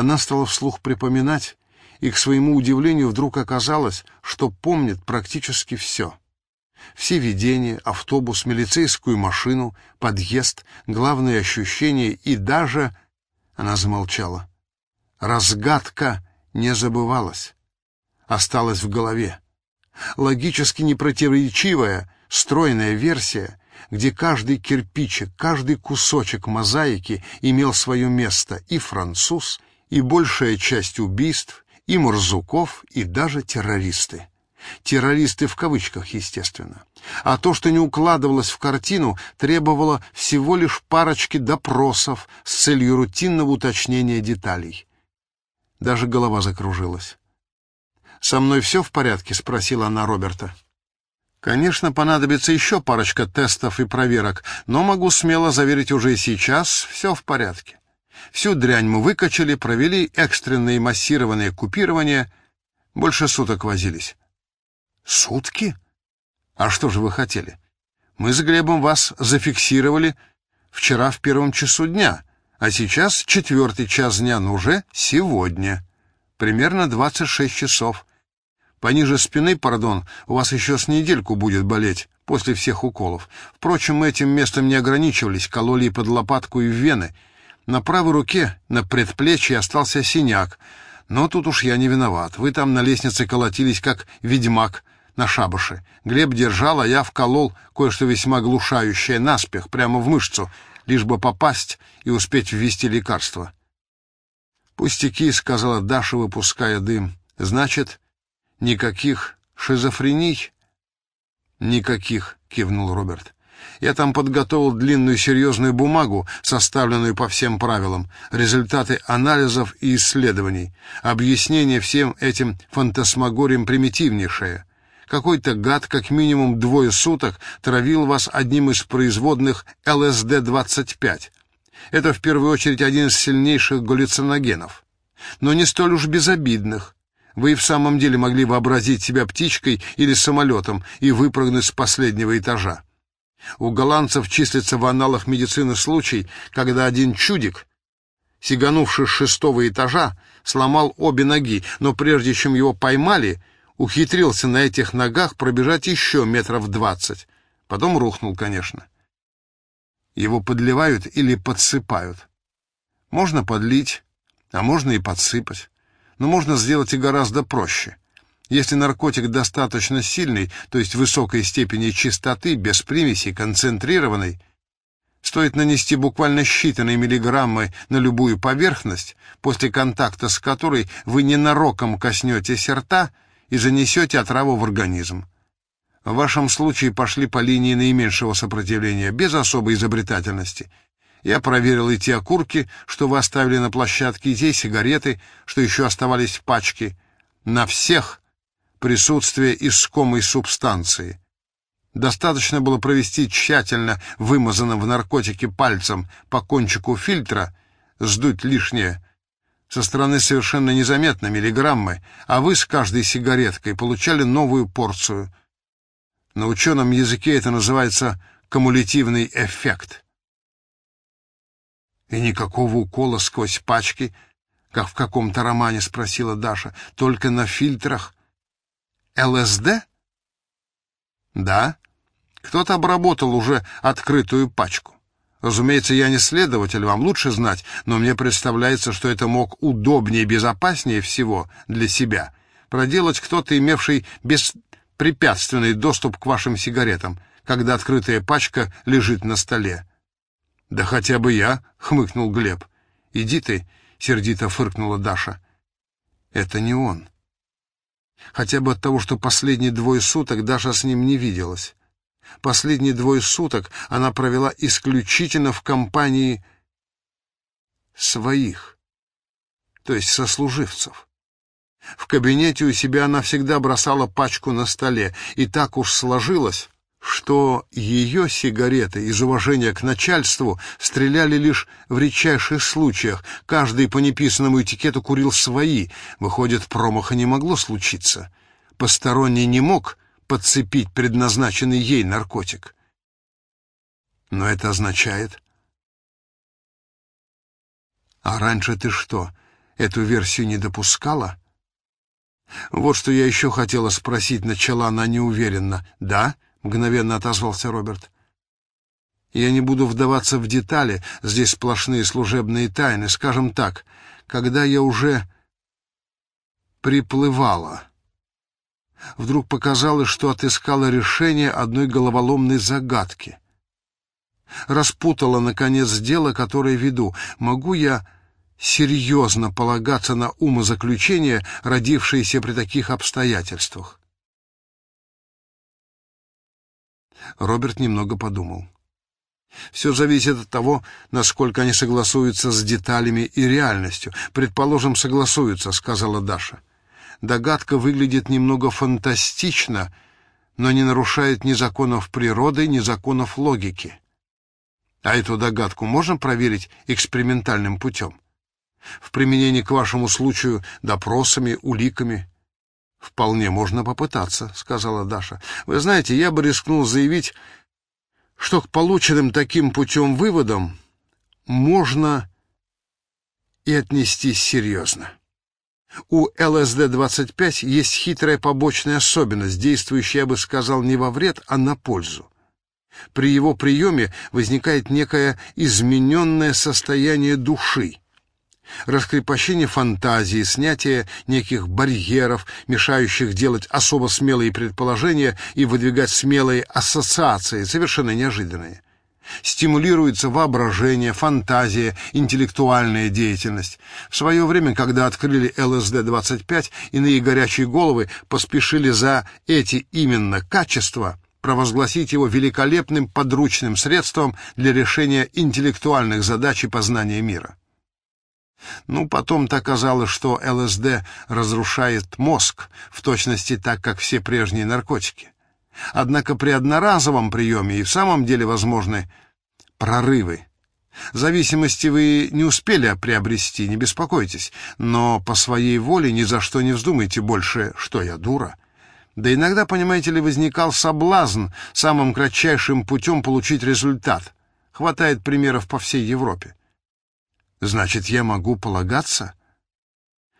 Она стала вслух припоминать, и к своему удивлению вдруг оказалось, что помнит практически все. Все видения, автобус, милицейскую машину, подъезд, главные ощущения и даже... Она замолчала. Разгадка не забывалась. Осталась в голове. Логически непротиворечивая, стройная версия, где каждый кирпичик, каждый кусочек мозаики имел свое место, и француз, и большая часть убийств, и Мурзуков, и даже террористы. Террористы в кавычках, естественно. А то, что не укладывалось в картину, требовало всего лишь парочки допросов с целью рутинного уточнения деталей. Даже голова закружилась. «Со мной все в порядке?» — спросила она Роберта. «Конечно, понадобится еще парочка тестов и проверок, но могу смело заверить уже сейчас, все в порядке. Всю дрянь мы выкачали, провели экстренное массированное купирование, больше суток возились». «Сутки? А что же вы хотели? Мы с Глебом вас зафиксировали вчера в первом часу дня». А сейчас четвертый час дня, но уже сегодня. Примерно 26 часов. Пониже спины, пардон, у вас еще с недельку будет болеть после всех уколов. Впрочем, мы этим местом не ограничивались, кололи и под лопатку, и в вены. На правой руке, на предплечье остался синяк. Но тут уж я не виноват. Вы там на лестнице колотились, как ведьмак на шабаше. Глеб держал, а я вколол кое-что весьма глушающее наспех, прямо в мышцу — лишь бы попасть и успеть ввести лекарство. «Пустяки», — сказала Даша, выпуская дым. «Значит, никаких шизофрений?» «Никаких», — кивнул Роберт. «Я там подготовил длинную серьезную бумагу, составленную по всем правилам, результаты анализов и исследований, объяснение всем этим фантасмагориям примитивнейшее. Какой-то гад как минимум двое суток травил вас одним из производных ЛСД-25. Это в первую очередь один из сильнейших галлюциногенов. Но не столь уж безобидных. Вы и в самом деле могли вообразить себя птичкой или самолетом и выпрыгнуть с последнего этажа. У голландцев числится в аналах медицины случай, когда один чудик, сиганувший с шестого этажа, сломал обе ноги, но прежде чем его поймали, ухитрился на этих ногах пробежать еще метров двадцать. Потом рухнул, конечно. Его подливают или подсыпают. Можно подлить, а можно и подсыпать. Но можно сделать и гораздо проще. Если наркотик достаточно сильный, то есть высокой степени чистоты, без примесей, концентрированный, стоит нанести буквально считанные миллиграммы на любую поверхность, после контакта с которой вы ненароком коснетесь рта — и занесете отраву в организм. В вашем случае пошли по линии наименьшего сопротивления, без особой изобретательности. Я проверил и те окурки, что вы оставили на площадке, и те сигареты, что еще оставались в пачке. На всех присутствие искомой субстанции. Достаточно было провести тщательно вымазанным в наркотике пальцем по кончику фильтра, сдуть лишнее, со стороны совершенно незаметно, миллиграммы, а вы с каждой сигареткой получали новую порцию. На ученом языке это называется кумулятивный эффект. И никакого укола сквозь пачки, как в каком-то романе спросила Даша, только на фильтрах. ЛСД? Да. Кто-то обработал уже открытую пачку. Разумеется, я не следователь, вам лучше знать, но мне представляется, что это мог удобнее и безопаснее всего для себя проделать кто-то, имевший беспрепятственный доступ к вашим сигаретам, когда открытая пачка лежит на столе. «Да хотя бы я», — хмыкнул Глеб. «Иди ты», — сердито фыркнула Даша. «Это не он». Хотя бы от того, что последние двое суток Даша с ним не виделась. Последние двое суток она провела исключительно в компании своих, то есть сослуживцев. В кабинете у себя она всегда бросала пачку на столе, и так уж сложилось, что ее сигареты из уважения к начальству стреляли лишь в редчайших случаях. Каждый по неписанному этикету курил свои. Выходит, промаха не могло случиться. Посторонний не мог подцепить предназначенный ей наркотик. Но это означает... А раньше ты что, эту версию не допускала? Вот что я еще хотела спросить, начала она неуверенно. «Да?» — мгновенно отозвался Роберт. «Я не буду вдаваться в детали, здесь сплошные служебные тайны. Скажем так, когда я уже приплывала...» Вдруг показалось, что отыскала решение одной головоломной загадки. Распутала, наконец, дело, которое веду. Могу я серьезно полагаться на умозаключения, родившиеся при таких обстоятельствах. Роберт немного подумал. Все зависит от того, насколько они согласуются с деталями и реальностью. Предположим, согласуются, сказала Даша. Догадка выглядит немного фантастично, но не нарушает ни законов природы, ни законов логики. А эту догадку можно проверить экспериментальным путем? В применении к вашему случаю допросами, уликами. Вполне можно попытаться, сказала Даша. Вы знаете, я бы рискнул заявить, что к полученным таким путем выводам можно и отнестись серьезно. У ЛСД-25 есть хитрая побочная особенность, действующая, я бы сказал, не во вред, а на пользу. При его приеме возникает некое измененное состояние души, раскрепощение фантазии, снятие неких барьеров, мешающих делать особо смелые предположения и выдвигать смелые ассоциации, совершенно неожиданные. Стимулируется воображение, фантазия, интеллектуальная деятельность. В свое время, когда открыли ЛСД-25, иные горячие головы поспешили за эти именно качества провозгласить его великолепным подручным средством для решения интеллектуальных задач и познания мира. Ну, потом-то оказалось, что ЛСД разрушает мозг, в точности так, как все прежние наркотики. Однако при одноразовом приеме и в самом деле возможны прорывы. Зависимости вы не успели приобрести, не беспокойтесь, но по своей воле ни за что не вздумайте больше, что я дура. Да иногда, понимаете ли, возникал соблазн самым кратчайшим путем получить результат. Хватает примеров по всей Европе. Значит, я могу полагаться